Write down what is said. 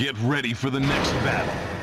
Get ready for the next battle.